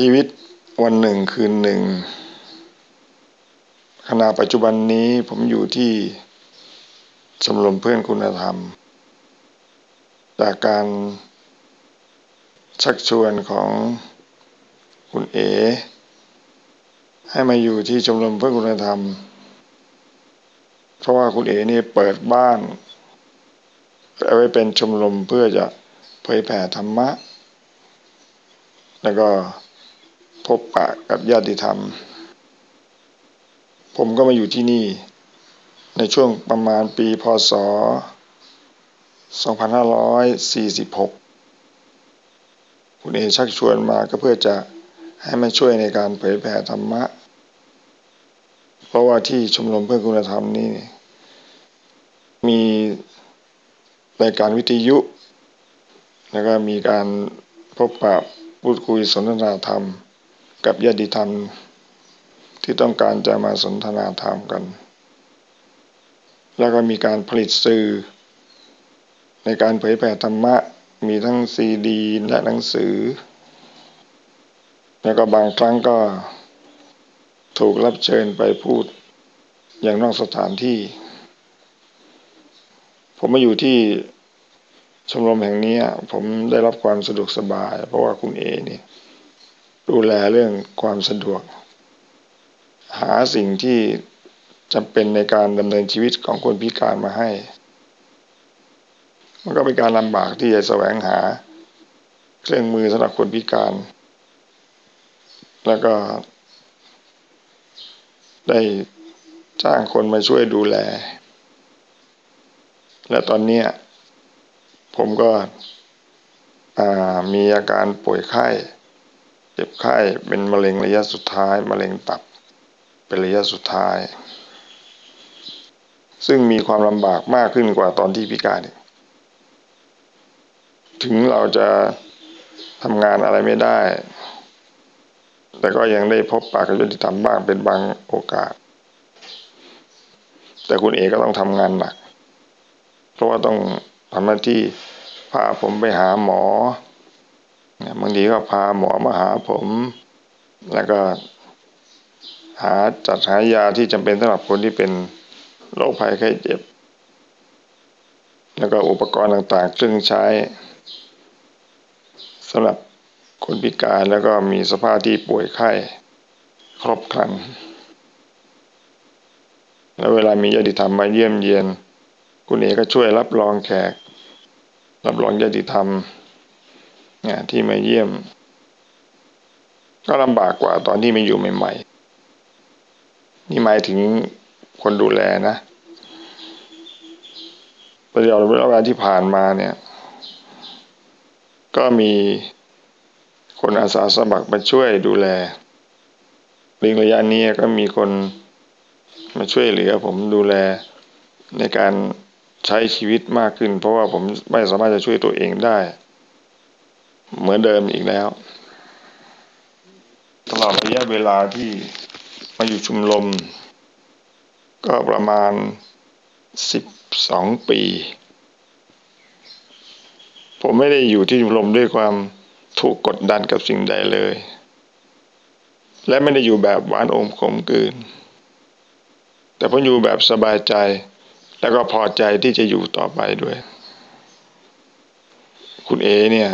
ชีวิตวันหนึ่งคืนหนึ่งขณะปัจจุบันนี้ผมอยู่ที่ชมรมเพื่อนคุณธรรม จากการชักชวนของคุณเอ ให้มาอยู่ที่ชมรมเพื่อนคุณธรรม เพราะว่าคุณเอนี่เปิดบ้านเอาไว้เป็นชมรมเพื่อจะเผยแผ่ธรรมะ แล้วก็ พบปะกับญาติธรรม ผมก็มาอยู่ที่นี่ ในช่วงประมาณปีพศ 2546 คุณเอชักชวนมาก็เพื่อจะให้มาช่วยในการเผยแผ่ธรรมะ เพราะว่าที่ชมรมเพื่อคุณธรรมนี่ มีรายการวิทยุ แล้วก็มีการพบปะพูดคุยสนทนาธรรม กับญาติธรรมที่ต้องการจะมาสนทนาธรรมกัน แล้วก็มีการผลิตสื่อ ในการเผยแผ่ธรรมะมีทั้งซีดีและหนังสือ แล้วก็บางครั้งก็ถูกรับเชิญไปพูดอย่างนอกสถานที่ ผมมาอยู่ที่ชมรมแห่งนี้ผมได้รับความสะดวกสบาย เพราะว่าคุณเอนี่ ดูแลเรื่องความสะดวก หาสิ่งที่จำเป็นในการดำเนินชีวิตของคนพิการมาให้ มันก็เป็นการลำบากที่จะแสวงหา เครื่องมือสำหรับคนพิการ แล้วก็ได้จ้างคนมาช่วยดูแล และตอนนี้ผมก็มีอาการป่วยไข้ เจ็บไข้เป็นมะเร็งระยะสุดท้าย มะเร็งตับเป็นระยะสุดท้าย ซึ่งมีความลำบากมากขึ้นกว่าตอนที่พิการถึงเราจะทำงานอะไรไม่ได้ แต่ก็ยังได้พบปากกับญาติธรรมบ้างเป็นบางโอกาส แต่คุณเอกก็ต้องทำงานหนัก เพราะว่าต้องทำหน้าที่พาผมไปหาหมอ บางทีก็พาหมอมาหาผม แล้วก็หาจัดหายาที่จำเป็นสำหรับคนที่เป็นโรคภัยไข้เจ็บ แล้วก็อุปกรณ์ต่างๆ เครื่องใช้สำหรับคนพิการแล้วก็มีสภาพที่ป่วยไข้ครบครัน แล้วเวลามีญาติธรรมมาเยี่ยมเยียน คุณเอก็ช่วยรับรองแขก รับรองญาติธรรม ที่มาเยี่ยม ก็ลำบากกว่าตอนที่มาอยู่ใหม่ๆ นี่หมายถึงคนดูแลนะประเดี๋ยวเวลาที่ผ่านมาเนี่ย ก็มีคนอาสาสมัครมาช่วยดูแลลิงระยะนี้ก็มีคนมาช่วยเหลือ ผมดูแลในการใช้ชีวิตมากขึ้น เพราะว่าผมไม่สามารถจะช่วยตัวเองได้ เหมือนเดิมอีกแล้ว ตลอดระยะเวลาที่มาอยู่ชุมลม ก็ประมาณสิบสองปี ผมไม่ได้อยู่ที่ชุมลมด้วยความถูกกดดันกับสิ่งใดเลย และไม่ได้อยู่แบบหวานอมขมกืน แต่ผมอยู่แบบสบายใจ แล้วก็พอใจที่จะอยู่ต่อไปด้วย คุณเอเนี่ย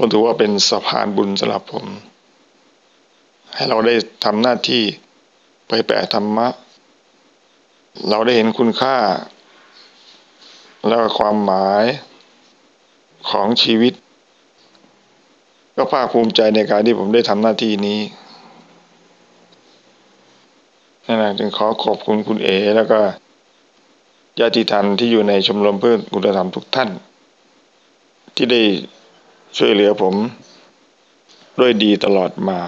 ผมถือว่าเป็นสะพานบุญสำหรับผม ให้เราได้ทำหน้าที่ไปแปะธรรมะ เราได้เห็นคุณค่า แล้วความหมายของชีวิต ก็ภาคภูมิใจในการที่ผมได้ทำหน้าที่นี้นั่นแหละจึงขอขอบคุณคุณเอ แล้วก็ญาติธรรมที่อยู่ในชมรมเพื่อนคุณธรรมทุกท่าน ที่ได้ ช่วยเหลือผมด้วยดีตลอดมา